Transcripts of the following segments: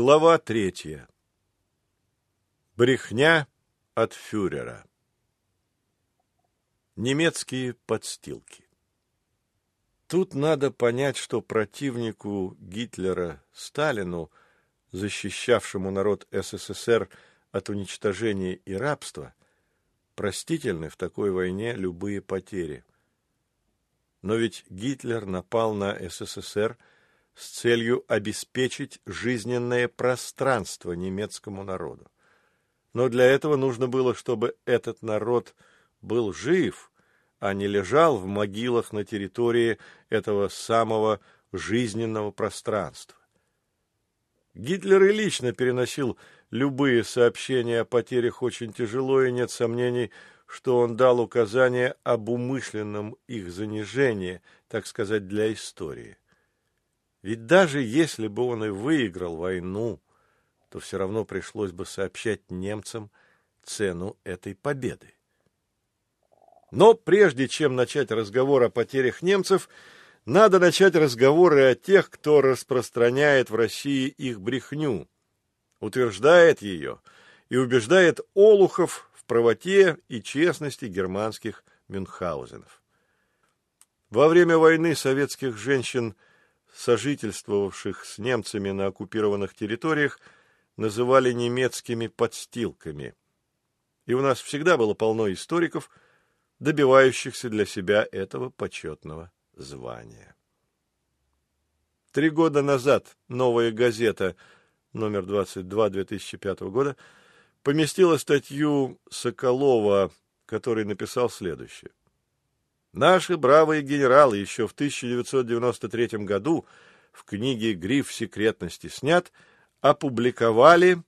Глава третья. Брехня от фюрера. Немецкие подстилки. Тут надо понять, что противнику Гитлера Сталину, защищавшему народ СССР от уничтожения и рабства, простительны в такой войне любые потери. Но ведь Гитлер напал на СССР с целью обеспечить жизненное пространство немецкому народу. Но для этого нужно было, чтобы этот народ был жив, а не лежал в могилах на территории этого самого жизненного пространства. Гитлер и лично переносил любые сообщения о потерях очень тяжело, и нет сомнений, что он дал указание об умышленном их занижении, так сказать, для истории. Ведь даже если бы он и выиграл войну, то все равно пришлось бы сообщать немцам цену этой победы. Но прежде чем начать разговор о потерях немцев, надо начать разговоры о тех, кто распространяет в России их брехню, утверждает ее и убеждает олухов в правоте и честности германских Мюнхгаузенов. Во время войны советских женщин – сожительствовавших с немцами на оккупированных территориях, называли немецкими подстилками. И у нас всегда было полно историков, добивающихся для себя этого почетного звания. Три года назад «Новая газета» номер 22 2005 года поместила статью Соколова, который написал следующее. Наши бравые генералы еще в 1993 году в книге «Гриф секретности снят» опубликовали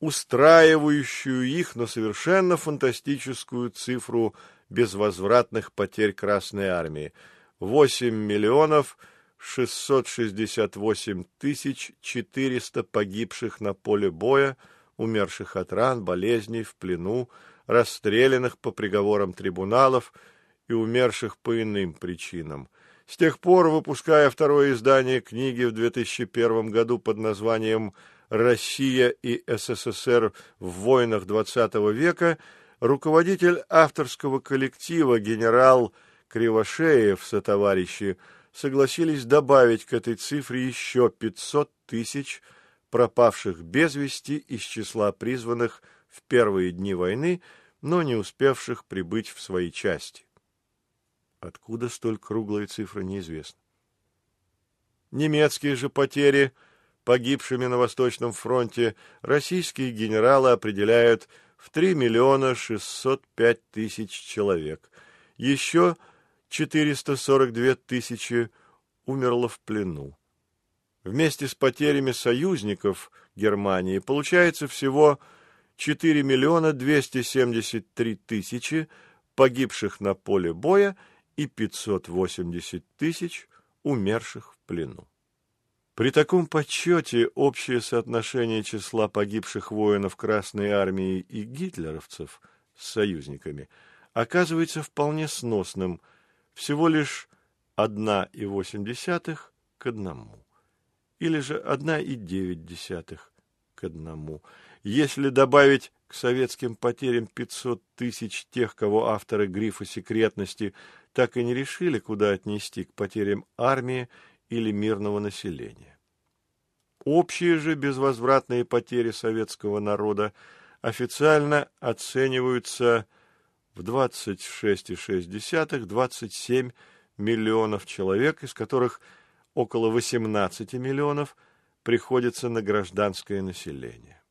устраивающую их на совершенно фантастическую цифру безвозвратных потерь Красной Армии – 8 миллионов 668 тысяч 400 погибших на поле боя, умерших от ран, болезней, в плену, расстрелянных по приговорам трибуналов – и умерших по иным причинам. С тех пор, выпуская второе издание книги в 2001 году под названием «Россия и СССР в войнах XX века», руководитель авторского коллектива генерал Кривошеев со товарищи согласились добавить к этой цифре еще 500 тысяч пропавших без вести из числа призванных в первые дни войны, но не успевших прибыть в свои части. Откуда столь круглая цифра, неизвестно. Немецкие же потери погибшими на Восточном фронте российские генералы определяют в 3 миллиона 605 тысяч человек. Еще 442 тысячи умерло в плену. Вместе с потерями союзников Германии получается всего 4 миллиона 273 тысячи погибших на поле боя и 580 тысяч умерших в плену. При таком подсчете общее соотношение числа погибших воинов Красной Армии и гитлеровцев с союзниками оказывается вполне сносным, всего лишь 1,8 к одному, или же 1,9 к одному. Если добавить к советским потерям 500 тысяч тех, кого авторы грифа секретности так и не решили, куда отнести к потерям армии или мирного населения. Общие же безвозвратные потери советского народа официально оцениваются в 26,6-27 миллионов человек, из которых около 18 миллионов приходится на гражданское население.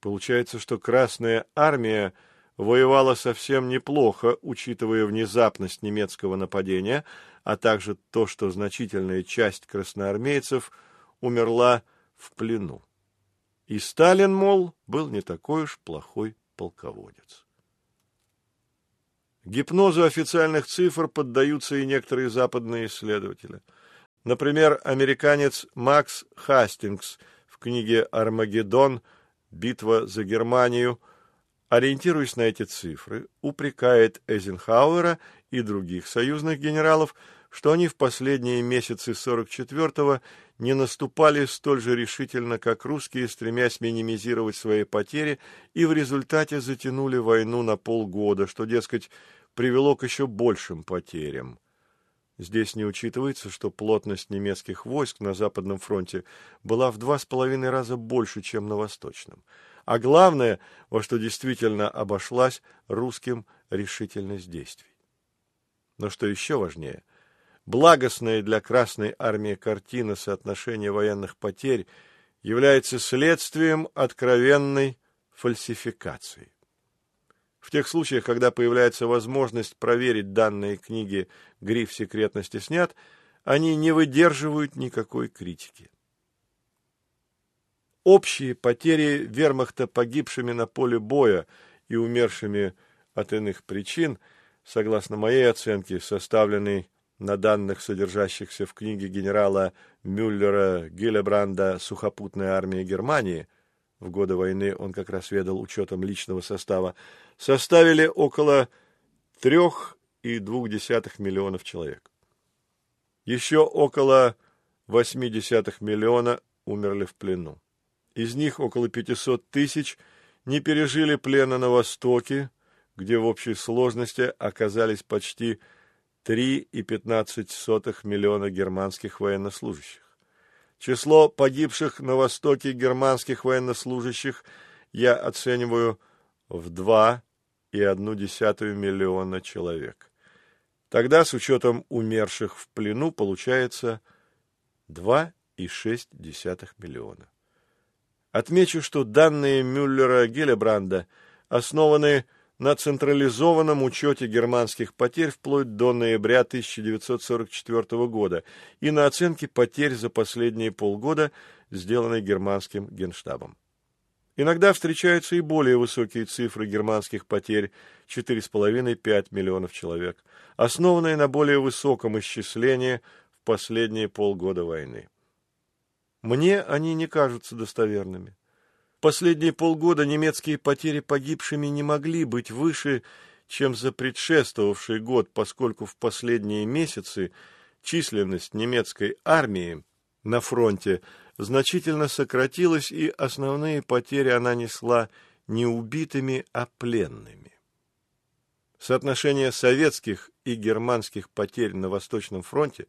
Получается, что Красная Армия – воевала совсем неплохо, учитывая внезапность немецкого нападения, а также то, что значительная часть красноармейцев умерла в плену. И Сталин, мол, был не такой уж плохой полководец. Гипнозу официальных цифр поддаются и некоторые западные исследователи. Например, американец Макс Хастингс в книге «Армагеддон. Битва за Германию» ориентируясь на эти цифры, упрекает Эйзенхауэра и других союзных генералов, что они в последние месяцы 44-го не наступали столь же решительно, как русские, стремясь минимизировать свои потери, и в результате затянули войну на полгода, что, дескать, привело к еще большим потерям. Здесь не учитывается, что плотность немецких войск на Западном фронте была в два с половиной раза больше, чем на Восточном. А главное, во что действительно обошлась русским решительность действий. Но что еще важнее, благостная для Красной Армии картина соотношения военных потерь является следствием откровенной фальсификации. В тех случаях, когда появляется возможность проверить данные книги «Гриф секретности снят», они не выдерживают никакой критики. Общие потери вермахта погибшими на поле боя и умершими от иных причин, согласно моей оценке, составленной на данных, содержащихся в книге генерала Мюллера Гиллебранда «Сухопутная армия Германии», в годы войны он как раз ведал учетом личного состава, составили около трех и двух десятых миллионов человек. Еще около восьми десятых миллиона умерли в плену. Из них около 500 тысяч не пережили плена на Востоке, где в общей сложности оказались почти 3,15 миллиона германских военнослужащих. Число погибших на Востоке германских военнослужащих я оцениваю в 2,1 миллиона человек. Тогда, с учетом умерших в плену, получается 2,6 миллиона. Отмечу, что данные Мюллера-Гелебранда основаны на централизованном учете германских потерь вплоть до ноября 1944 года и на оценке потерь за последние полгода, сделанной германским генштабом. Иногда встречаются и более высокие цифры германских потерь – 4,5-5 миллионов человек, основанные на более высоком исчислении в последние полгода войны. Мне они не кажутся достоверными. Последние полгода немецкие потери погибшими не могли быть выше, чем за предшествовавший год, поскольку в последние месяцы численность немецкой армии на фронте значительно сократилась, и основные потери она несла не убитыми, а пленными. Соотношение советских и германских потерь на Восточном фронте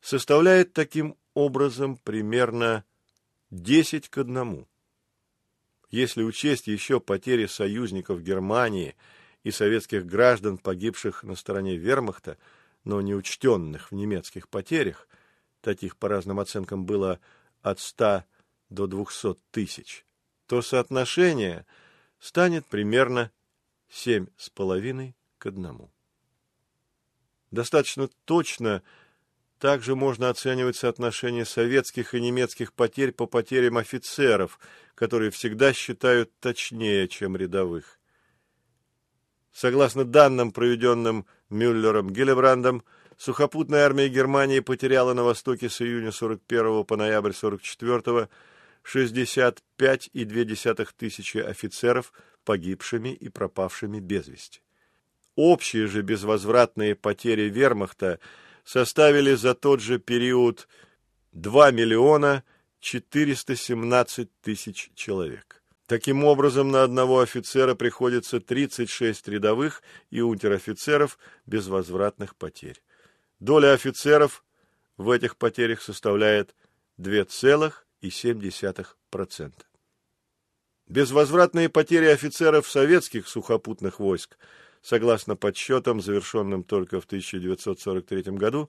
составляет таким образом примерно 10 к 1. Если учесть еще потери союзников Германии и советских граждан, погибших на стороне вермахта, но не учтенных в немецких потерях, таких по разным оценкам было от 100 до 200 тысяч, то соотношение станет примерно 7,5 к 1. Достаточно точно – также можно оценивать соотношение советских и немецких потерь по потерям офицеров, которые всегда считают точнее, чем рядовых. Согласно данным, проведенным Мюллером Гиллебрандом, сухопутная армия Германии потеряла на Востоке с июня 41 по ноябрь 44 65,2 тысячи офицеров погибшими и пропавшими без вести. Общие же безвозвратные потери вермахта – составили за тот же период 2 миллиона 417 тысяч человек. Таким образом, на одного офицера приходится 36 рядовых и унтер-офицеров без возвратных потерь. Доля офицеров в этих потерях составляет 2,7%. Безвозвратные потери офицеров советских сухопутных войск – согласно подсчетам, завершенным только в 1943 году,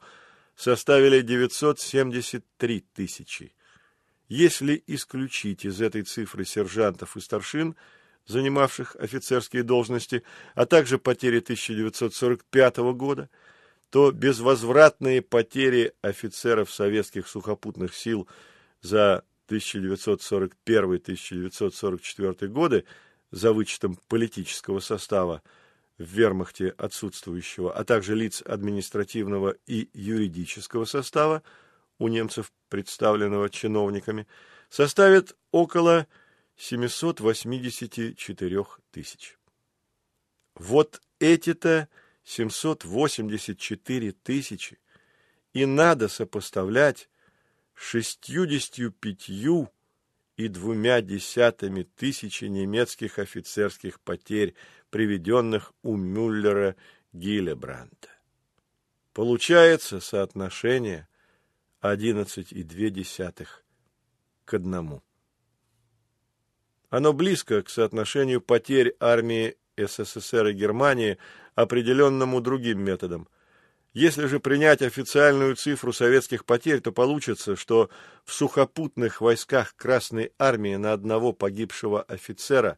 составили 973 тысячи. Если исключить из этой цифры сержантов и старшин, занимавших офицерские должности, а также потери 1945 года, то безвозвратные потери офицеров советских сухопутных сил за 1941-1944 годы за вычетом политического состава в вермахте отсутствующего, а также лиц административного и юридического состава, у немцев представленного чиновниками, составит около 784 тысяч. Вот эти-то 784 тысячи и надо сопоставлять шестьюдесятью пятью и двумя десятыми тысячи немецких офицерских потерь, приведенных у Мюллера Гиллебранта. Получается соотношение 11,2 к одному. Оно близко к соотношению потерь армии СССР и Германии, определенному другим методом. Если же принять официальную цифру советских потерь, то получится, что в сухопутных войсках Красной Армии на одного погибшего офицера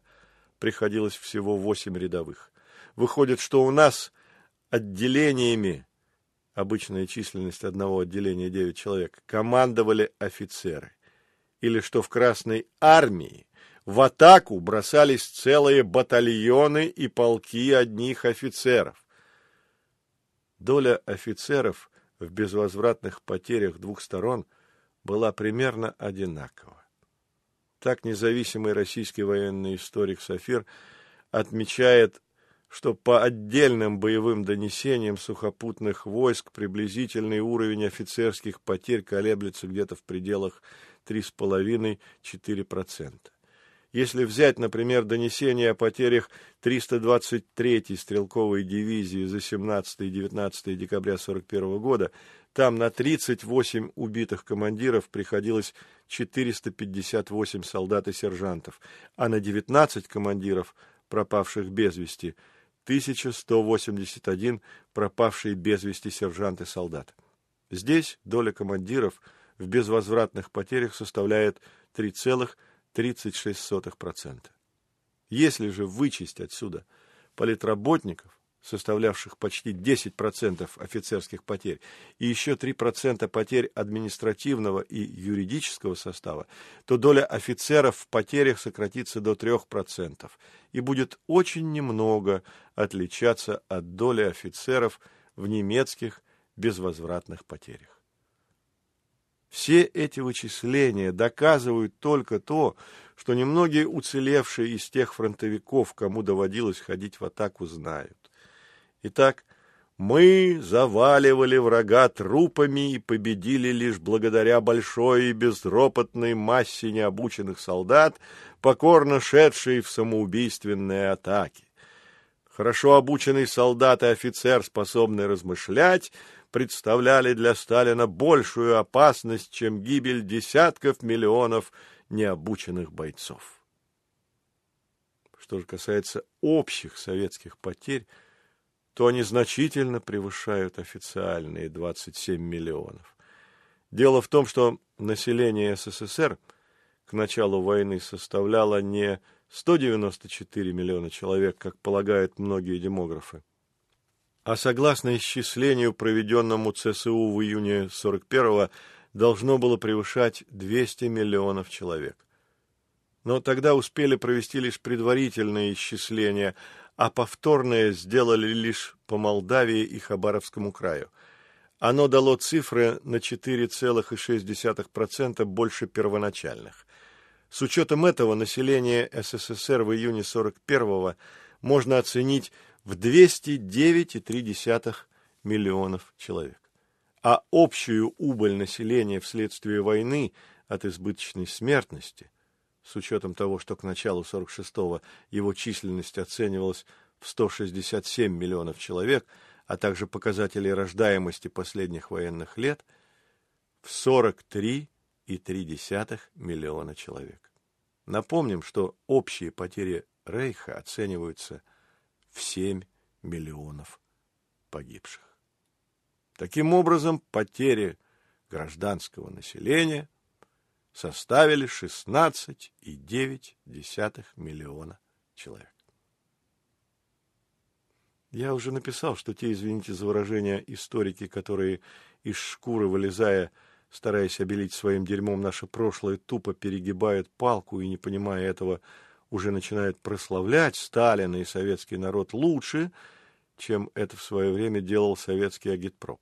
приходилось всего восемь рядовых. Выходит, что у нас отделениями, обычная численность одного отделения 9 человек, командовали офицеры. Или что в Красной Армии в атаку бросались целые батальоны и полки одних офицеров. Доля офицеров в безвозвратных потерях двух сторон была примерно одинакова. Так независимый российский военный историк Сафир отмечает, что по отдельным боевым донесениям сухопутных войск приблизительный уровень офицерских потерь колеблется где-то в пределах 3,5-4%. Если взять, например, донесение о потерях 323-й стрелковой дивизии за 17 и 19 декабря 1941 года, там на 38 убитых командиров приходилось 458 солдат и сержантов, а на 19 командиров, пропавших без вести, 1181 пропавшие без вести сержант и солдат. Здесь доля командиров в безвозвратных потерях составляет 3,5%. 36%. Если же вычесть отсюда политработников, составлявших почти 10% офицерских потерь, и еще 3% потерь административного и юридического состава, то доля офицеров в потерях сократится до 3% и будет очень немного отличаться от доли офицеров в немецких безвозвратных потерях. Все эти вычисления доказывают только то, что немногие уцелевшие из тех фронтовиков, кому доводилось ходить в атаку, знают. Итак, мы заваливали врага трупами и победили лишь благодаря большой и безропотной массе необученных солдат, покорно шедшей в самоубийственные атаки. Хорошо обученный солдат и офицер, способный размышлять, представляли для Сталина большую опасность, чем гибель десятков миллионов необученных бойцов. Что же касается общих советских потерь, то они значительно превышают официальные 27 миллионов. Дело в том, что население СССР к началу войны составляло не 194 миллиона человек, как полагают многие демографы, а согласно исчислению, проведенному ЦСУ в июне 41-го, должно было превышать 200 миллионов человек. Но тогда успели провести лишь предварительное исчисление, а повторное сделали лишь по Молдавии и Хабаровскому краю. Оно дало цифры на 4,6% больше первоначальных. С учетом этого население СССР в июне 41-го можно оценить в 209,3 миллионов человек. А общую убыль населения вследствие войны от избыточной смертности, с учетом того, что к началу 46-го его численность оценивалась в 167 миллионов человек, а также показатели рождаемости последних военных лет, в 43,3 миллиона человек. Напомним, что общие потери Рейха оцениваются в 7 миллионов погибших. Таким образом, потери гражданского населения составили 16,9 миллиона человек. Я уже написал, что те, извините за выражение, историки, которые из шкуры вылезая, стараясь обелить своим дерьмом наше прошлое, тупо перегибают палку и, не понимая этого, уже начинают прославлять Сталина и советский народ лучше, чем это в свое время делал советский агитпроп.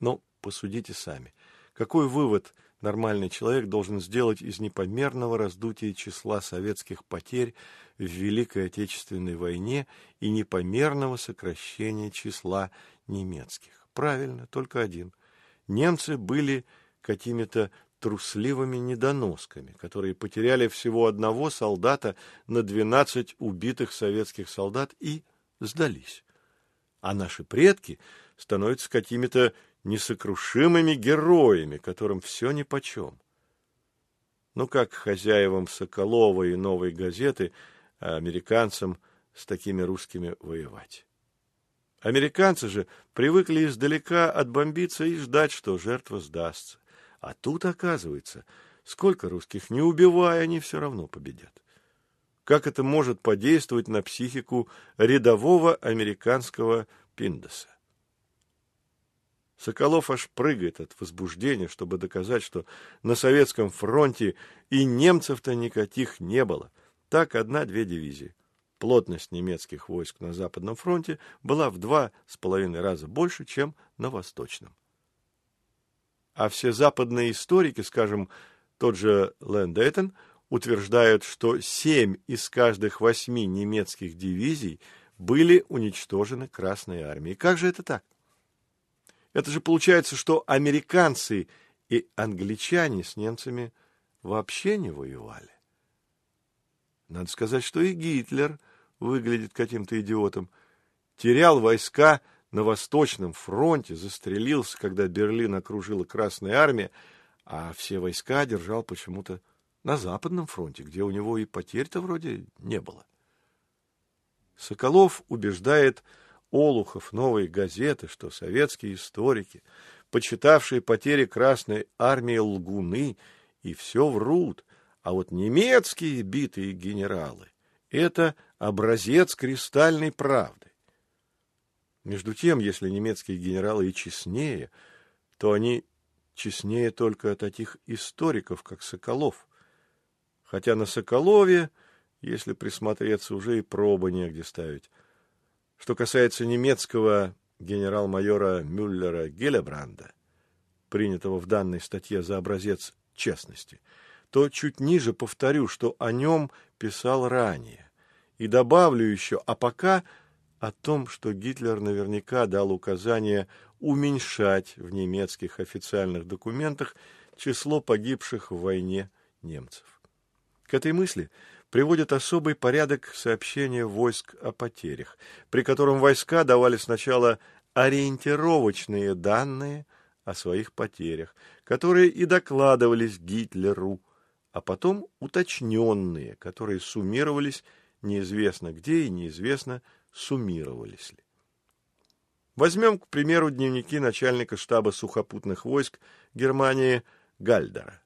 Но посудите сами. Какой вывод нормальный человек должен сделать из непомерного раздутия числа советских потерь в Великой Отечественной войне и непомерного сокращения числа немецких? Правильно, только один. Немцы были какими-то трусливыми недоносками, которые потеряли всего одного солдата на 12 убитых советских солдат и сдались. А наши предки становятся какими-то несокрушимыми героями, которым все нипочем. Ну, как хозяевам Соколова и «Новой газеты», а американцам с такими русскими воевать. Американцы же привыкли издалека отбомбиться и ждать, что жертва сдастся. А тут, оказывается, сколько русских не убивая, они все равно победят. Как это может подействовать на психику рядового американского пиндоса? Соколов аж прыгает от возбуждения, чтобы доказать, что на Советском фронте и немцев-то никаких не было. Так одна-две дивизии. Плотность немецких войск на Западном фронте была в два с половиной раза больше, чем на Восточном. А все западные историки, скажем, тот же Лэндейтон, утверждают, что семь из каждых восьми немецких дивизий были уничтожены Красной армией. Как же это так? Это же получается, что американцы и англичане с немцами вообще не воевали. Надо сказать, что и Гитлер выглядит каким-то идиотом. Терял войска на Восточном фронте, застрелился, когда Берлин окружила Красная армия, а все войска держал почему-то на Западном фронте, где у него и потерь-то вроде не было. Соколов убеждает Олухов новой газеты, что советские историки, почитавшие потери Красной армии лгуны, и все врут, а вот немецкие битые генералы — это образец кристальной правды. Между тем, если немецкие генералы и честнее, то они честнее только таких историков, как Соколов. Хотя на Соколове, если присмотреться, уже и пробы негде ставить. Что касается немецкого генерал-майора Мюллера Гелебранда, принятого в данной статье за образец честности, то чуть ниже повторю, что о нем писал ранее. И добавлю еще, а пока о том, что Гитлер наверняка дал указание уменьшать в немецких официальных документах число погибших в войне немцев. К этой мысли приводит особый порядок сообщения войск о потерях, при котором войска давали сначала ориентировочные данные о своих потерях, которые и докладывались Гитлеру, а потом уточненные, которые суммировались неизвестно где и неизвестно, суммировались ли. Возьмем, к примеру, дневники начальника штаба сухопутных войск Германии Гальдера.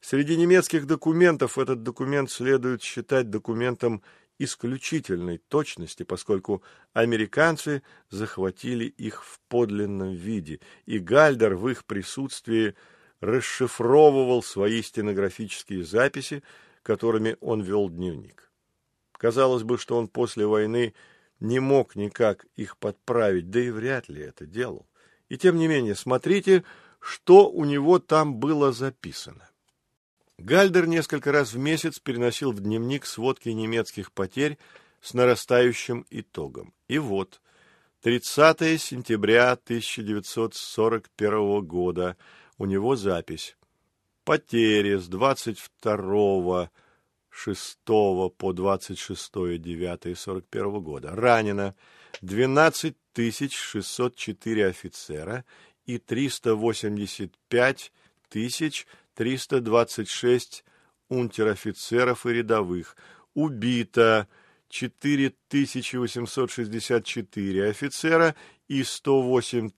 Среди немецких документов этот документ следует считать документом исключительной точности, поскольку американцы захватили их в подлинном виде, и Гальдер в их присутствии расшифровывал свои стенографические записи, которыми он вел дневник. Казалось бы, что он после войны не мог никак их подправить, да и вряд ли это делал. И тем не менее, смотрите, что у него там было записано. Гальдер несколько раз в месяц переносил в дневник сводки немецких потерь с нарастающим итогом. И вот, 30 сентября 1941 года у него запись. Потери с 22 6 по 26 9 41 года. Ранено 12 604 офицера и 385 тысяч 326 унтер-офицеров и рядовых, убито 4864 офицера и 108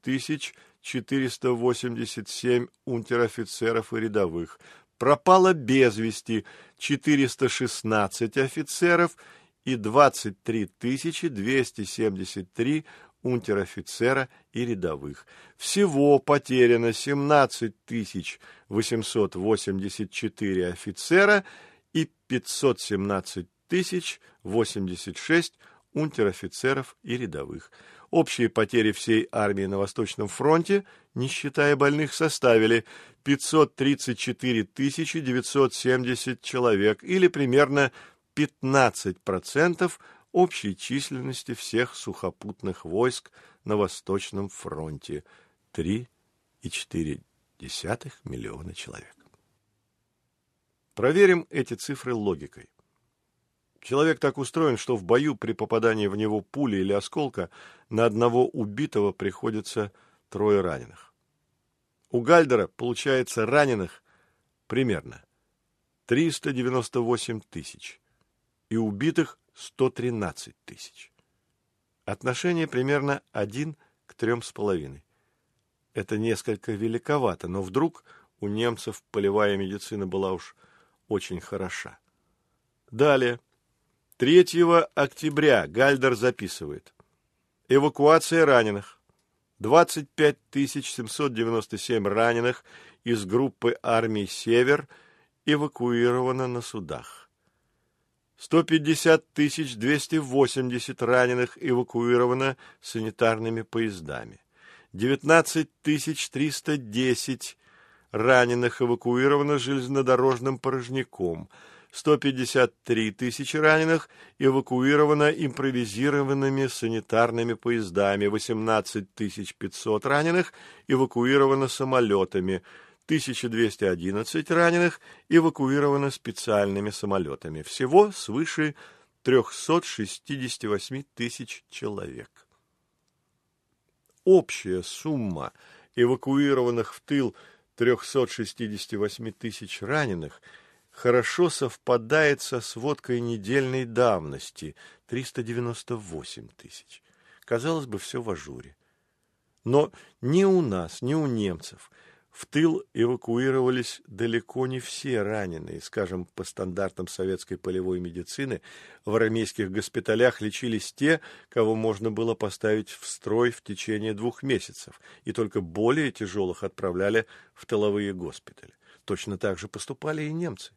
487 унтер-офицеров и рядовых, пропало без вести 416 офицеров и 23 273 унтер-офицера и рядовых. Всего потеряно 17 884 офицера и 517 086 унтер-офицеров и рядовых. Общие потери всей армии на Восточном фронте, не считая больных, составили 534 970 человек или примерно 15% общей численности всех сухопутных войск на Восточном фронте – 3,4 миллиона человек. Проверим эти цифры логикой. Человек так устроен, что в бою при попадании в него пули или осколка на одного убитого приходится трое раненых. У Гальдера получается раненых примерно 398 тысяч и убитых 113 тысяч. Отношение примерно 1 к 3,5. Это несколько великовато, но вдруг у немцев полевая медицина была уж очень хороша. Далее. 3 октября Гальдер записывает. Эвакуация раненых. 25 797 раненых из группы армий «Север» эвакуировано на судах. 150 280 раненых эвакуировано санитарными поездами. 19 310 раненых эвакуировано железнодорожным порожняком – 153 тысячи раненых эвакуировано импровизированными санитарными поездами, 18 500 раненых эвакуировано самолетами, 1211 раненых эвакуировано специальными самолетами. Всего свыше 368 тысяч человек. Общая сумма эвакуированных в тыл 368 тысяч раненых – хорошо совпадает со сводкой недельной давности – 398 тысяч. Казалось бы, все в ажуре. Но ни у нас, ни у немцев в тыл эвакуировались далеко не все раненые. Скажем, по стандартам советской полевой медицины, в армейских госпиталях лечились те, кого можно было поставить в строй в течение двух месяцев, и только более тяжелых отправляли в тыловые госпитали. Точно так же поступали и немцы.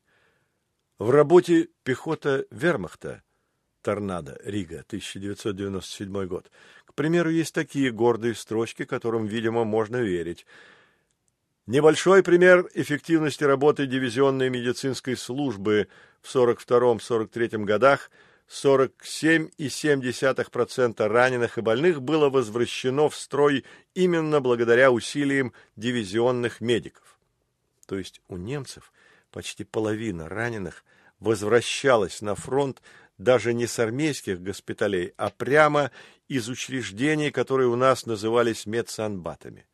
В работе «Пехота вермахта» «Торнадо», Рига, 1997 год, к примеру, есть такие гордые строчки, которым, видимо, можно верить. Небольшой пример эффективности работы дивизионной медицинской службы в 42-43 годах 47,7% раненых и больных было возвращено в строй именно благодаря усилиям дивизионных медиков. То есть у немцев почти половина раненых возвращалась на фронт даже не с армейских госпиталей, а прямо из учреждений, которые у нас назывались медсанбатами.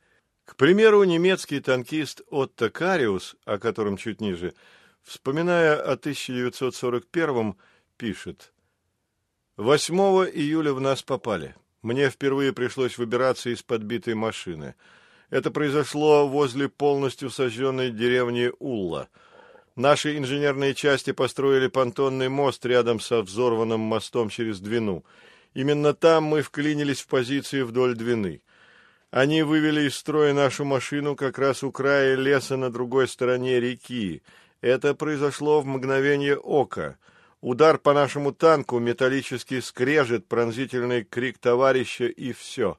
К примеру, немецкий танкист Отто Кариус, о котором чуть ниже, вспоминая о 1941-м, пишет «8 июля в нас попали. Мне впервые пришлось выбираться из подбитой машины. Это произошло возле полностью сожженной деревни Улла – Наши инженерные части построили понтонный мост рядом со взорванным мостом через Двину. Именно там мы вклинились в позиции вдоль Двины. Они вывели из строя нашу машину как раз у края леса на другой стороне реки. Это произошло в мгновение ока. Удар по нашему танку, металлический скрежет, пронзительный крик товарища и все.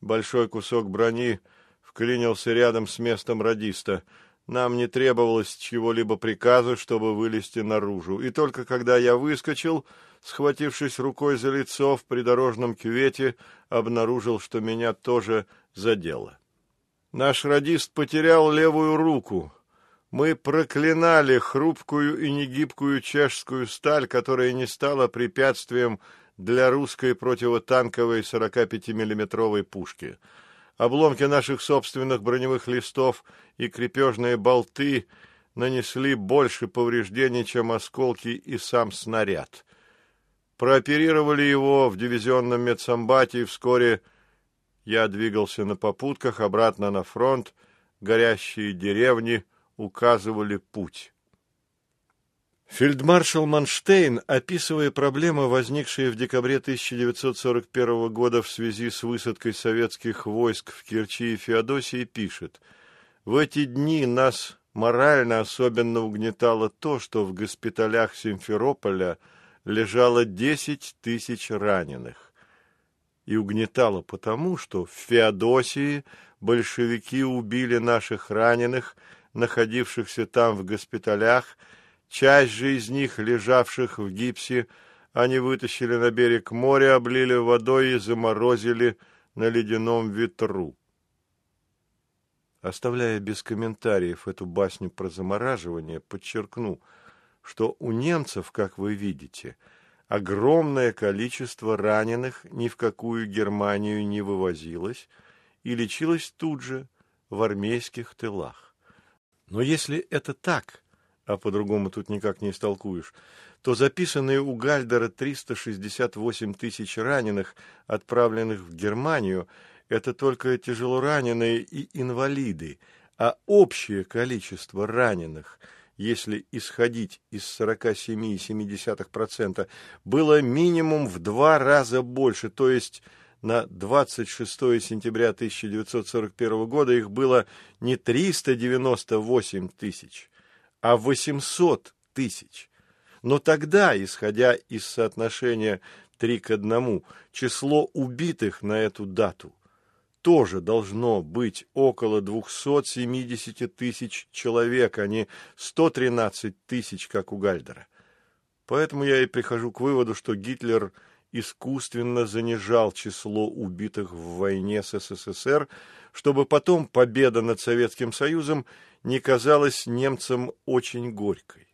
Большой кусок брони вклинился рядом с местом радиста — нам не требовалось чего-либо приказа, чтобы вылезти наружу. И только когда я выскочил, схватившись рукой за лицо в придорожном кювете, обнаружил, что меня тоже задело. Наш радист потерял левую руку. Мы проклинали хрупкую и негибкую чешскую сталь, которая не стала препятствием для русской противотанковой 45-миллиметровой пушки — Обломки наших собственных броневых листов и крепежные болты нанесли больше повреждений, чем осколки и сам снаряд. Прооперировали его в дивизионном медсамбате, и вскоре я двигался на попутках обратно на фронт, горящие деревни указывали путь. Фельдмаршал Манштейн, описывая проблемы, возникшие в декабре 1941 года в связи с высадкой советских войск в Керчи и Феодосии, пишет «В эти дни нас морально особенно угнетало то, что в госпиталях Симферополя лежало 10 тысяч раненых. И угнетало потому, что в Феодосии большевики убили наших раненых, находившихся там в госпиталях, Часть же из них, лежавших в гипсе, они вытащили на берег моря, облили водой и заморозили на ледяном ветру. Оставляя без комментариев эту басню про замораживание, подчеркну, что у немцев, как вы видите, огромное количество раненых ни в какую Германию не вывозилось и лечилось тут же, в армейских тылах. Но если это так, а по-другому тут никак не истолкуешь, то записанные у Гальдера 368 тысяч раненых, отправленных в Германию, это только тяжелораненые и инвалиды, а общее количество раненых, если исходить из 47,7%, было минимум в два раза больше, то есть на 26 сентября 1941 года их было не 398 тысяч, а 800 тысяч. Но тогда, исходя из соотношения 3 к 1, число убитых на эту дату тоже должно быть около 270 тысяч человек, а не 113 тысяч, как у Гальдера. Поэтому я и прихожу к выводу, что Гитлер искусственно занижал число убитых в войне с СССР, чтобы потом победа над Советским Союзом не казалась немцам очень горькой.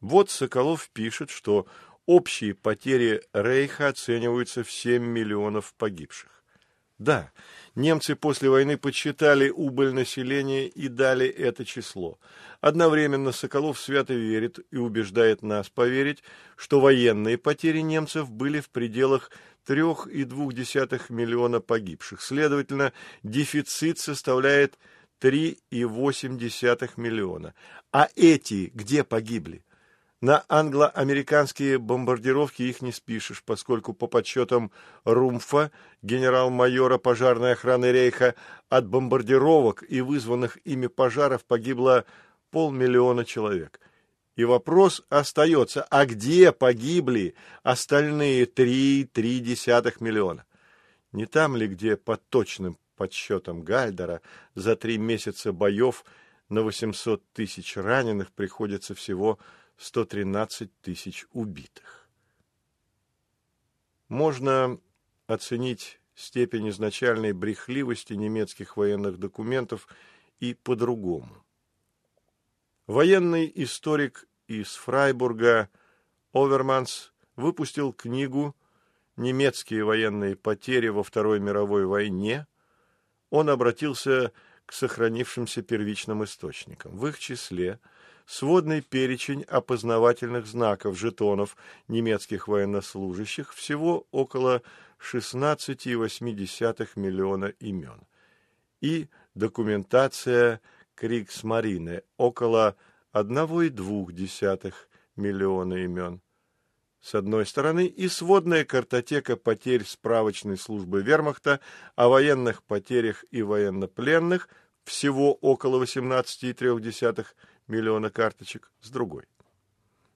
Вот Соколов пишет, что общие потери Рейха оцениваются в 7 миллионов погибших. Да, немцы после войны подсчитали убыль населения и дали это число. Одновременно Соколов свято верит и убеждает нас поверить, что военные потери немцев были в пределах 3,2 миллиона погибших. Следовательно, дефицит составляет 3,8 миллиона. А эти где погибли? На англо-американские бомбардировки их не спишешь, поскольку по подсчетам Румфа, генерал-майора пожарной охраны Рейха, от бомбардировок и вызванных ими пожаров погибло полмиллиона человек. И вопрос остается, а где погибли остальные три-три десятых миллиона? Не там ли, где по точным подсчетам Гальдера за три месяца боев на 800 тысяч раненых приходится всего 113 тысяч убитых. Можно оценить степень изначальной брехливости немецких военных документов и по-другому. Военный историк из Фрайбурга Оверманс выпустил книгу «Немецкие военные потери во Второй мировой войне». Он обратился к сохранившимся первичным источникам. В их числе – сводный перечень опознавательных знаков жетонов немецких военнослужащих, всего около 16,8 миллиона имен, и документация Криксмарины, около 1,2 миллиона имен. С одной стороны, и сводная картотека потерь справочной службы вермахта о военных потерях и военнопленных, всего около 18,3 миллиона карточек с другой.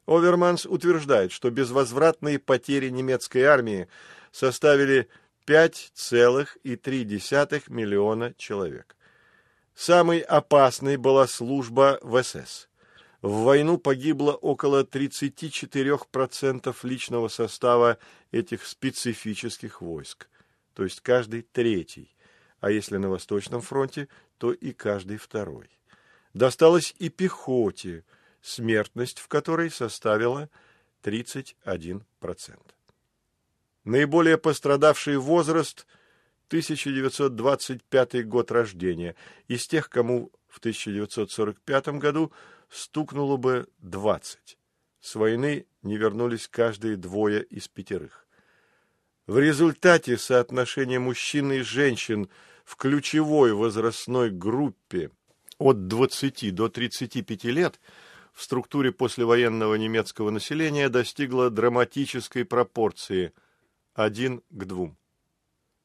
Оверманс утверждает, что безвозвратные потери немецкой армии составили 5,3 миллиона человек. Самой опасной была служба в СС. В войну погибло около 34% личного состава этих специфических войск, то есть каждый третий, а если на Восточном фронте, то и каждый второй досталось и пехоте, смертность в которой составила 31%. Наиболее пострадавший возраст – 1925 год рождения, из тех, кому в 1945 году стукнуло бы 20. С войны не вернулись каждые двое из пятерых. В результате соотношение мужчин и женщин в ключевой возрастной группе – от 20 до 35 лет в структуре послевоенного немецкого населения достигла драматической пропорции – один к двум.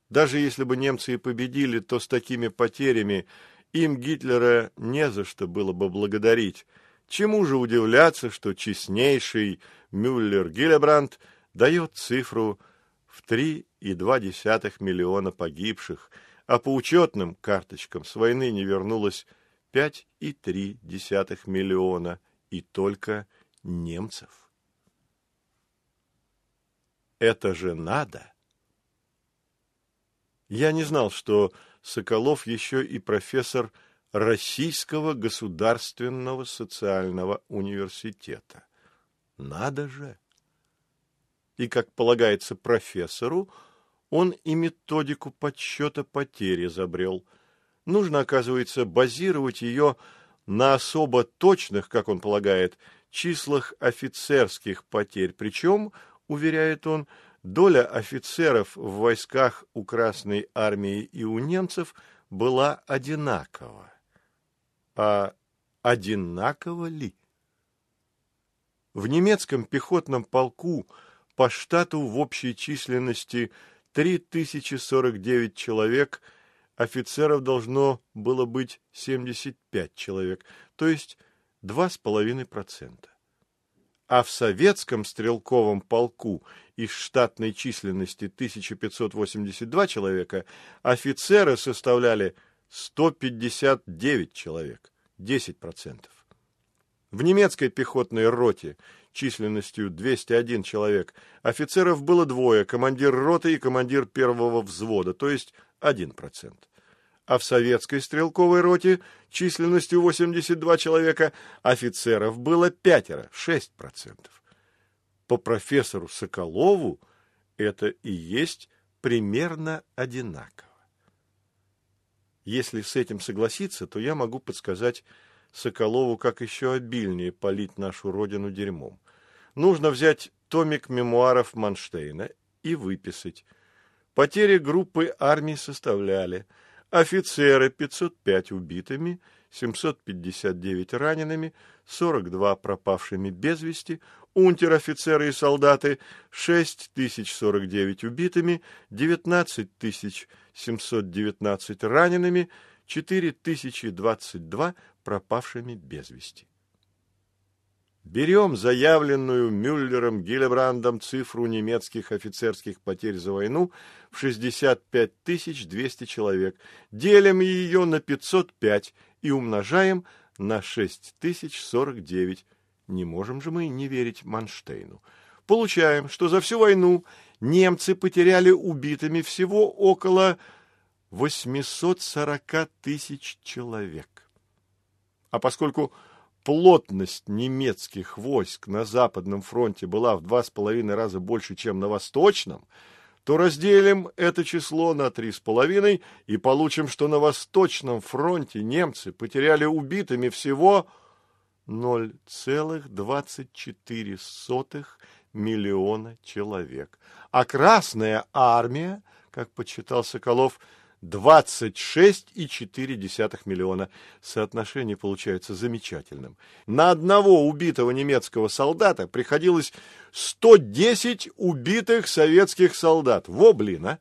Даже если бы немцы и победили, то с такими потерями им Гитлера не за что было бы благодарить. Чему же удивляться, что честнейший Мюллер-Гиллебранд дает цифру в 3,2 миллиона погибших, а по учетным карточкам с войны не вернулось 5,3 миллиона, и только немцев. Это же надо! Я не знал, что Соколов еще и профессор Российского государственного социального университета. Надо же! И, как полагается профессору, он и методику подсчета потерь изобрел. Нужно, оказывается, базировать ее на особо точных, как он полагает, числах офицерских потерь. Причем, уверяет он, доля офицеров в войсках у Красной Армии и у немцев была одинакова. А одинаково ли? В немецком пехотном полку по штату в общей численности 3049 человек, офицеров должно было быть 75 человек, то есть 2,5%. А в советском стрелковом полку из штатной численности 1582 человека офицеры составляли 159 человек, 10%. В немецкой пехотной роте численностью 201 человек офицеров было двое, командир роты и командир первого взвода, то есть 1%. А в советской стрелковой роте численностью 82 человека офицеров было пятеро, 6%. По профессору Соколову это и есть примерно одинаково. Если с этим согласиться, то я могу подсказать Соколову, как еще обильнее полить нашу родину дерьмом. Нужно взять томик мемуаров Манштейна и выписать. Потери группы армий составляли офицеры 505 убитыми, 759 ранеными, 42 пропавшими без вести, унтер-офицеры и солдаты 6049 убитыми, 19719 ранеными, 4022 пропавшими без вести. Берем заявленную Мюллером Гиллебрандом цифру немецких офицерских потерь за войну в 65 200 человек, делим ее на 505 и умножаем на 6049. Не можем же мы не верить Манштейну. Получаем, что за всю войну немцы потеряли убитыми всего около 840 тысяч человек. А поскольку плотность немецких войск на Западном фронте была в два с половиной раза больше, чем на Восточном, то разделим это число на три с половиной и получим, что на Восточном фронте немцы потеряли убитыми всего 0,24 миллиона человек. А Красная Армия, как подсчитал Соколов, 26,4 миллиона. Соотношение получается замечательным. На одного убитого немецкого солдата приходилось 110 убитых советских солдат. Во, блин, а!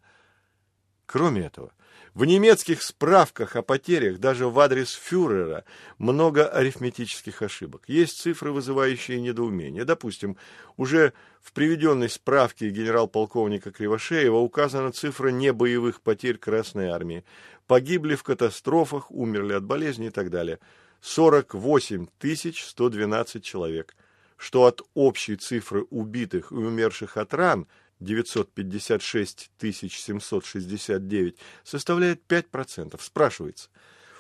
Кроме этого, в немецких справках о потерях даже в адрес фюрера много арифметических ошибок. Есть цифры, вызывающие недоумение. Допустим, уже в приведенной справке генерал-полковника Кривошеева указана цифра небоевых потерь Красной Армии. Погибли в катастрофах, умерли от болезни и так далее. 48 112 человек, что от общей цифры убитых и умерших от ран – 956 769 составляет 5%. Спрашивается,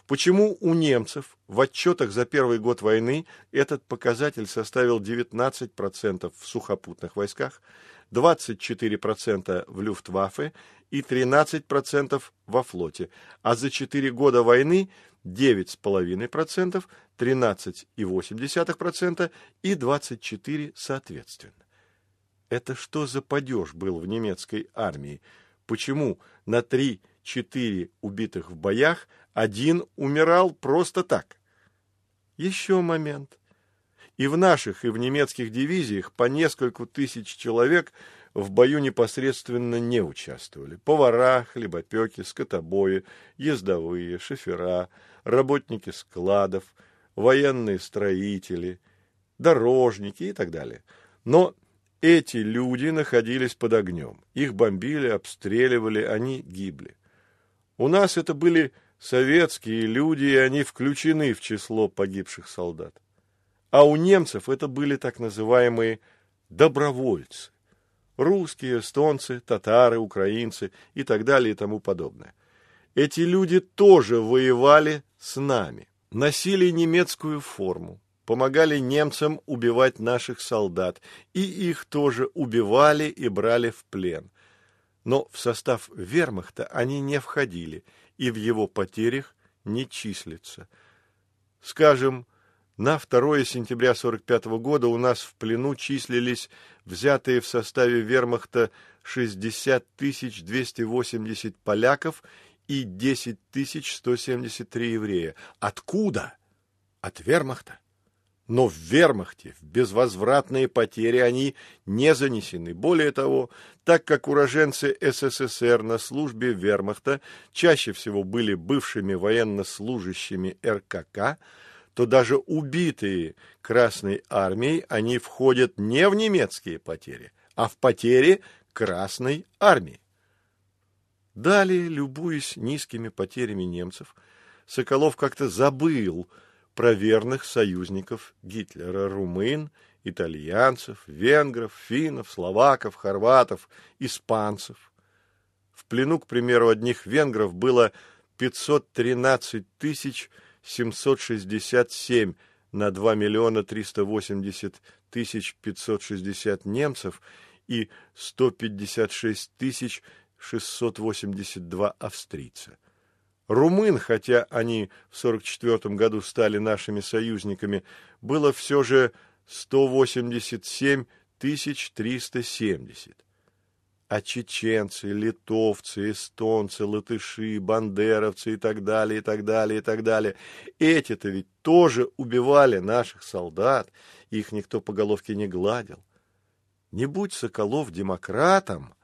почему у немцев в отчетах за первый год войны этот показатель составил 19% в сухопутных войсках, 24% в Люфтваффе и 13% во флоте, а за 4 года войны 9,5%, 13,8% и 24% соответственно. Это что за падеж был в немецкой армии? Почему на три-четыре убитых в боях один умирал просто так? Еще момент. И в наших, и в немецких дивизиях по нескольку тысяч человек в бою непосредственно не участвовали. Повара, хлебопеки, скотобои, ездовые, шофера, работники складов, военные строители, дорожники и так далее. Но эти люди находились под огнем. Их бомбили, обстреливали, они гибли. У нас это были советские люди, и они включены в число погибших солдат. А у немцев это были так называемые добровольцы. Русские, эстонцы, татары, украинцы и так далее и тому подобное. Эти люди тоже воевали с нами, носили немецкую форму, помогали немцам убивать наших солдат, и их тоже убивали и брали в плен. Но в состав вермахта они не входили и в его потерях не числятся. Скажем, на 2 сентября 1945 года у нас в плену числились взятые в составе вермахта 60 280 поляков и 10 173 еврея. Откуда? От вермахта. Но в вермахте в безвозвратные потери они не занесены. Более того, так как уроженцы СССР на службе вермахта чаще всего были бывшими военнослужащими РКК, то даже убитые Красной армией они входят не в немецкие потери, а в потери Красной армии. Далее, любуясь низкими потерями немцев, Соколов как-то забыл про верных союзников Гитлера, румын, итальянцев, венгров, финнов, словаков, хорватов, испанцев. В плену, к примеру, одних венгров было 513 тысяч 767 на 2 миллиона 380 тысяч 560 немцев и 156 тысяч 682 австрийца. Румын, хотя они в 1944 году стали нашими союзниками, было все же 187 370. А чеченцы, литовцы, эстонцы, латыши, бандеровцы и так далее, и так далее, и так далее. Эти-то ведь тоже убивали наших солдат, их никто по головке не гладил. Не будь Соколов демократом,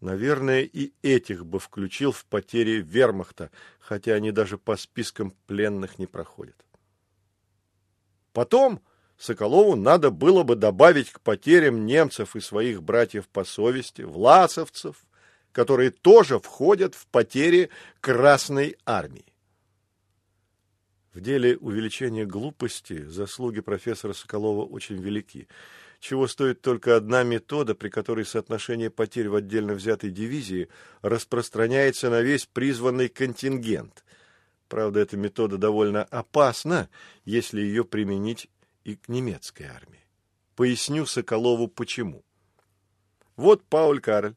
Наверное, и этих бы включил в потери вермахта, хотя они даже по спискам пленных не проходят. Потом Соколову надо было бы добавить к потерям немцев и своих братьев по совести, власовцев, которые тоже входят в потери Красной армии. В деле увеличения глупости заслуги профессора Соколова очень велики чего стоит только одна метода, при которой соотношение потерь в отдельно взятой дивизии распространяется на весь призванный контингент. Правда, эта метода довольно опасна, если ее применить и к немецкой армии. Поясню Соколову почему. Вот Пауль Карль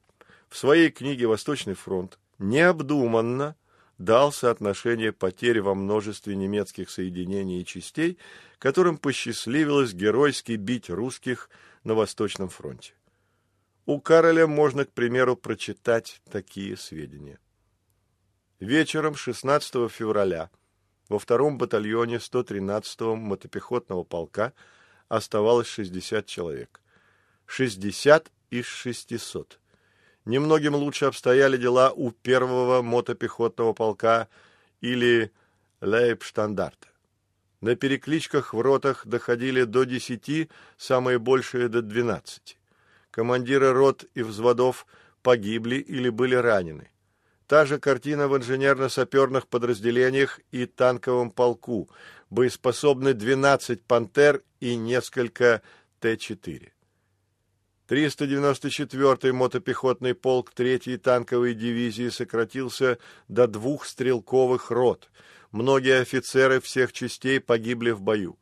в своей книге «Восточный фронт» необдуманно дал соотношение потерь во множестве немецких соединений и частей, которым посчастливилось геройски бить русских на Восточном фронте. У Кароля можно, к примеру, прочитать такие сведения. Вечером 16 февраля во втором батальоне 113-го мотопехотного полка оставалось 60 человек. 60 из 600. Немногим лучше обстояли дела у первого мотопехотного полка или лейбштандарта. На перекличках в ротах доходили до десяти, самые большие до двенадцати. Командиры рот и взводов погибли или были ранены. Та же картина в инженерно-саперных подразделениях и танковом полку. Боеспособны 12 «Пантер» и несколько Т-4. 394-й мотопехотный полк 3-й танковой дивизии сократился до двух стрелковых рот. Многие офицеры всех частей погибли в бою.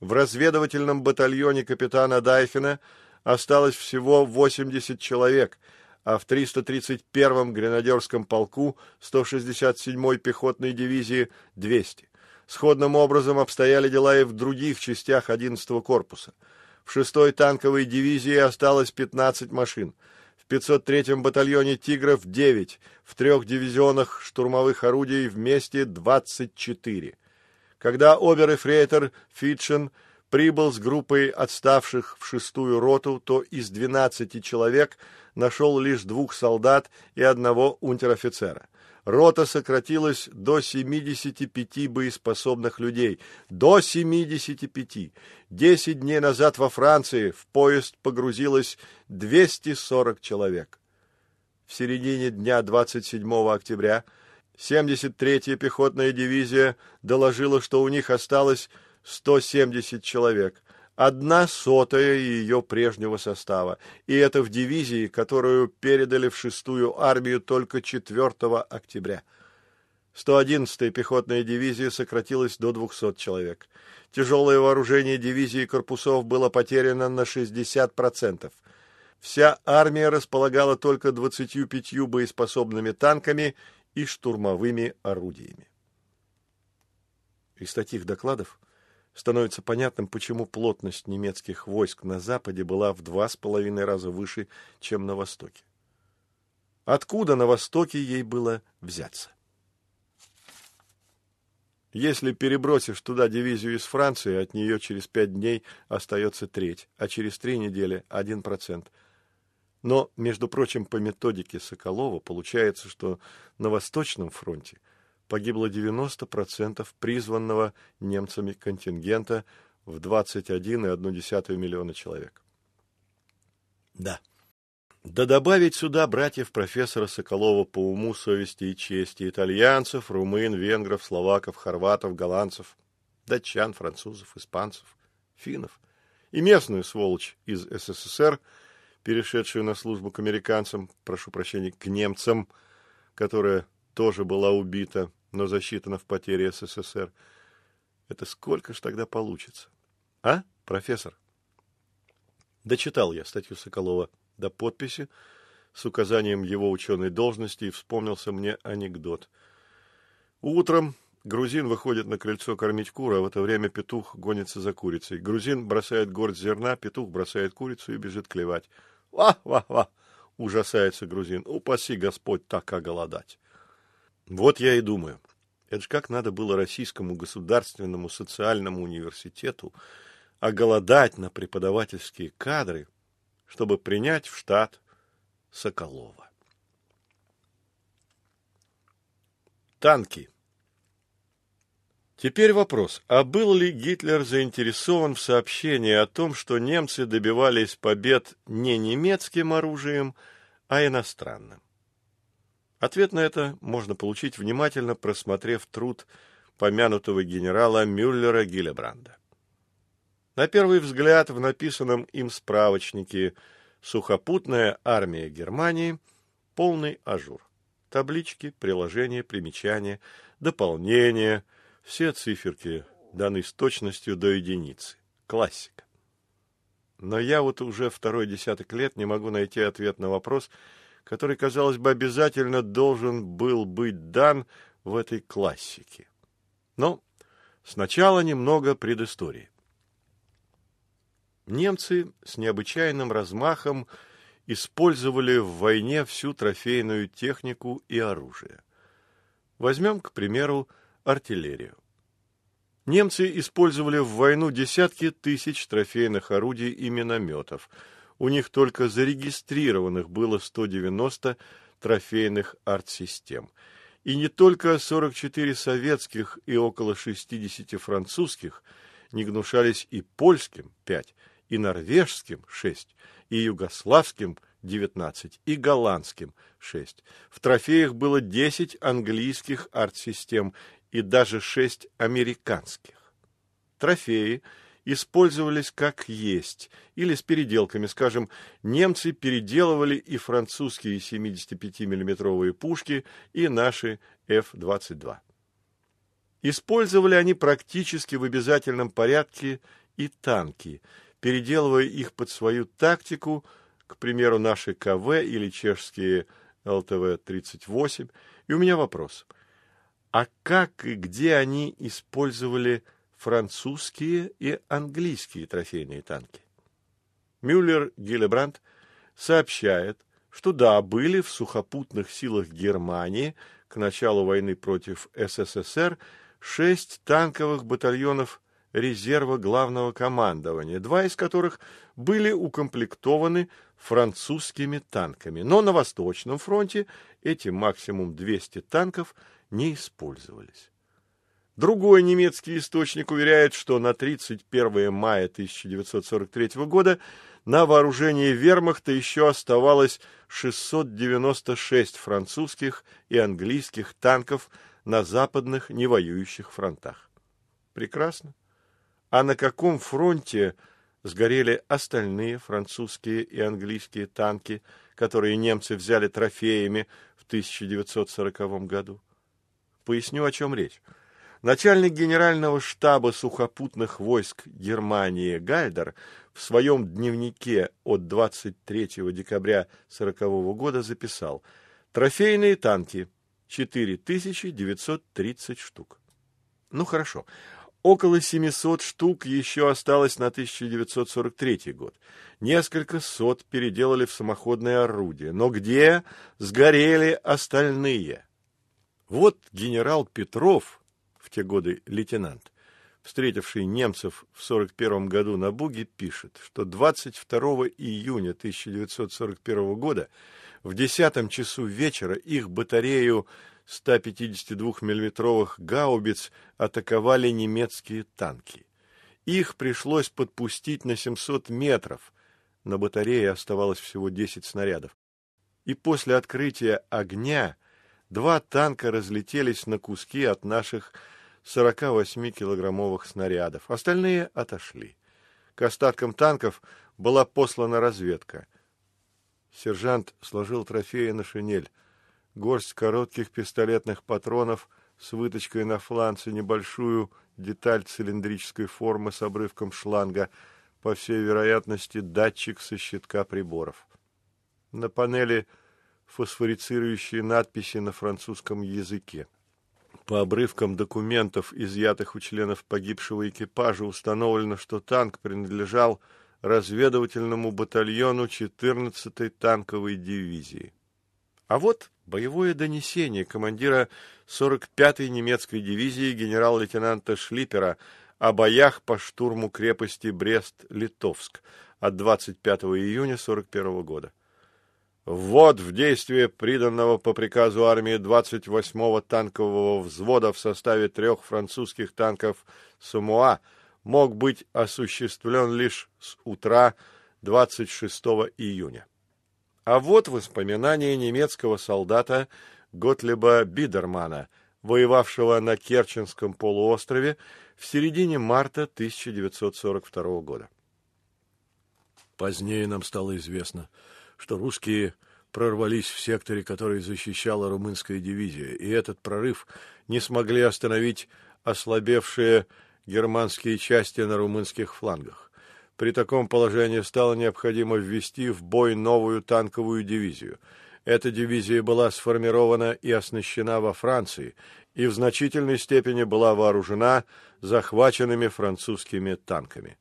В разведывательном батальоне капитана Дайфина осталось всего 80 человек, а в 331-м гренадерском полку 167-й пехотной дивизии 200. Сходным образом обстояли дела и в других частях 11-го корпуса – в 6-й танковой дивизии осталось 15 машин. В 503-м батальоне «Тигров» 9, в трех дивизионах штурмовых орудий вместе 24. Когда обер-эфрейтор Фитшен прибыл с группой отставших в шестую роту, то из 12 человек нашел лишь двух солдат и одного унтер-офицера рота сократилась до 75 боеспособных людей. До 75. Десять дней назад во Франции в поезд погрузилось 240 человек. В середине дня 27 октября 73-я пехотная дивизия доложила, что у них осталось 170 человек одна сотая ее прежнего состава, и это в дивизии, которую передали в шестую армию только 4 октября. 111-я пехотная дивизия сократилась до 200 человек. Тяжелое вооружение дивизии корпусов было потеряно на 60%. Вся армия располагала только 25 боеспособными танками и штурмовыми орудиями. Из таких докладов становится понятным, почему плотность немецких войск на Западе была в два с половиной раза выше, чем на Востоке. Откуда на Востоке ей было взяться? Если перебросишь туда дивизию из Франции, от нее через пять дней остается треть, а через три недели – один процент. Но, между прочим, по методике Соколова получается, что на Восточном фронте погибло 90% призванного немцами контингента в 21,1 миллиона человек. Да. Да добавить сюда братьев профессора Соколова по уму, совести и чести, итальянцев, румын, венгров, словаков, хорватов, голландцев, датчан, французов, испанцев, финнов и местную сволочь из СССР, перешедшую на службу к американцам, прошу прощения, к немцам, которая тоже была убита, но засчитана в потере СССР. Это сколько ж тогда получится? А, профессор? Дочитал я статью Соколова до подписи с указанием его ученой должности, и вспомнился мне анекдот. Утром грузин выходит на крыльцо кормить кур, а в это время петух гонится за курицей. Грузин бросает горсть зерна, петух бросает курицу и бежит клевать. «Ва-ва-ва!» — ужасается грузин. «Упаси Господь так оголодать!» Вот я и думаю. Это ж как надо было Российскому государственному социальному университету оголодать на преподавательские кадры, чтобы принять в штат Соколова. Танки. Теперь вопрос, а был ли Гитлер заинтересован в сообщении о том, что немцы добивались побед не немецким оружием, а иностранным? Ответ на это можно получить, внимательно просмотрев труд помянутого генерала Мюллера Гиллебранда. На первый взгляд в написанном им справочнике «Сухопутная армия Германии» полный ажур. Таблички, приложения, примечания, дополнения, все циферки даны с точностью до единицы. Классика. Но я вот уже второй десяток лет не могу найти ответ на вопрос, который, казалось бы, обязательно должен был быть дан в этой классике. Но сначала немного предыстории. Немцы с необычайным размахом использовали в войне всю трофейную технику и оружие. Возьмем, к примеру, артиллерию. Немцы использовали в войну десятки тысяч трофейных орудий и минометов. У них только зарегистрированных было 190 трофейных артсистем. И не только 44 советских и около 60 французских не гнушались и польским 5, и норвежским – шесть, и югославским – девятнадцать, и голландским – шесть. В трофеях было десять английских арт-систем и даже шесть американских. Трофеи использовались как есть или с переделками. Скажем, немцы переделывали и французские 75 миллиметровые пушки, и наши F-22. Использовали они практически в обязательном порядке и танки – переделывая их под свою тактику, к примеру, наши КВ или чешские ЛТВ-38. И у меня вопрос. А как и где они использовали французские и английские трофейные танки? Мюллер Гиллебранд сообщает, что да, были в сухопутных силах Германии к началу войны против СССР шесть танковых батальонов резерва главного командования, два из которых были укомплектованы французскими танками. Но на Восточном фронте эти максимум 200 танков не использовались. Другой немецкий источник уверяет, что на 31 мая 1943 года на вооружении вермахта еще оставалось 696 французских и английских танков на западных невоюющих фронтах. Прекрасно а на каком фронте сгорели остальные французские и английские танки, которые немцы взяли трофеями в 1940 году. Поясню, о чем речь. Начальник генерального штаба сухопутных войск Германии Гальдер в своем дневнике от 23 декабря 1940 года записал «Трофейные танки 4930 штук». Ну хорошо, около 700 штук еще осталось на 1943 год. Несколько сот переделали в самоходные орудия. Но где сгорели остальные? Вот генерал Петров, в те годы лейтенант, встретивший немцев в 1941 году на Буге, пишет, что 22 июня 1941 года в 10 часу вечера их батарею 152 миллиметровых гаубиц атаковали немецкие танки. Их пришлось подпустить на 700 метров. На батарее оставалось всего 10 снарядов. И после открытия огня два танка разлетелись на куски от наших 48-килограммовых снарядов. Остальные отошли. К остаткам танков была послана разведка. Сержант сложил трофеи на шинель. Горсть коротких пистолетных патронов с выточкой на фланце, небольшую деталь цилиндрической формы с обрывком шланга, по всей вероятности, датчик со щитка приборов. На панели фосфорицирующие надписи на французском языке. По обрывкам документов, изъятых у членов погибшего экипажа, установлено, что танк принадлежал разведывательному батальону 14-й танковой дивизии. А вот боевое донесение командира 45-й немецкой дивизии генерал-лейтенанта Шлипера о боях по штурму крепости Брест-Литовск от 25 июня 41 года. Ввод в действие приданного по приказу армии 28-го танкового взвода в составе трех французских танков «Самуа» мог быть осуществлен лишь с утра 26 июня. А вот воспоминания немецкого солдата Готлеба Бидермана, воевавшего на Керченском полуострове в середине марта 1942 года. Позднее нам стало известно – что русские прорвались в секторе, который защищала румынская дивизия, и этот прорыв не смогли остановить ослабевшие германские части на румынских флангах. При таком положении стало необходимо ввести в бой новую танковую дивизию. Эта дивизия была сформирована и оснащена во Франции, и в значительной степени была вооружена захваченными французскими танками.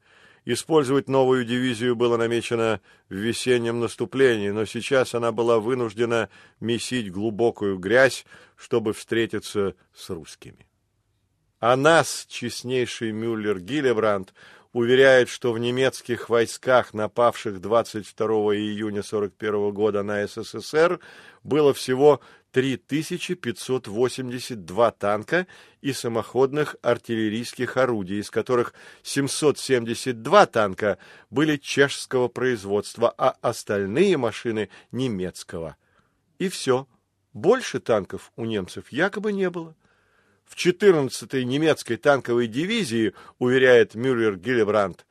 Использовать новую дивизию было намечено в весеннем наступлении, но сейчас она была вынуждена месить глубокую грязь, чтобы встретиться с русскими. А нас, честнейший Мюллер Гиллебранд, уверяет, что в немецких войсках, напавших 22 июня 1941 года на СССР, было всего 3582 танка и самоходных артиллерийских орудий, из которых 772 танка были чешского производства, а остальные машины – немецкого. И все. Больше танков у немцев якобы не было. В 14-й немецкой танковой дивизии, уверяет Мюррер Гиллебранд,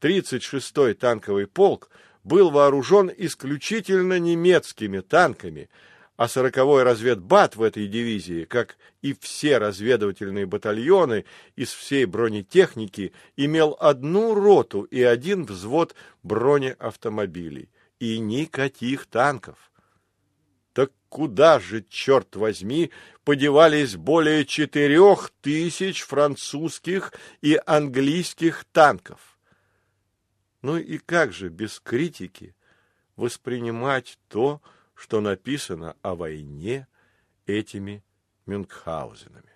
36-й танковый полк был вооружен исключительно немецкими танками – а сороковой разведбат в этой дивизии, как и все разведывательные батальоны из всей бронетехники, имел одну роту и один взвод бронеавтомобилей. И никаких танков. Так куда же, черт возьми, подевались более четырех тысяч французских и английских танков? Ну и как же без критики воспринимать то, что написано о войне этими Мюнхгаузенами.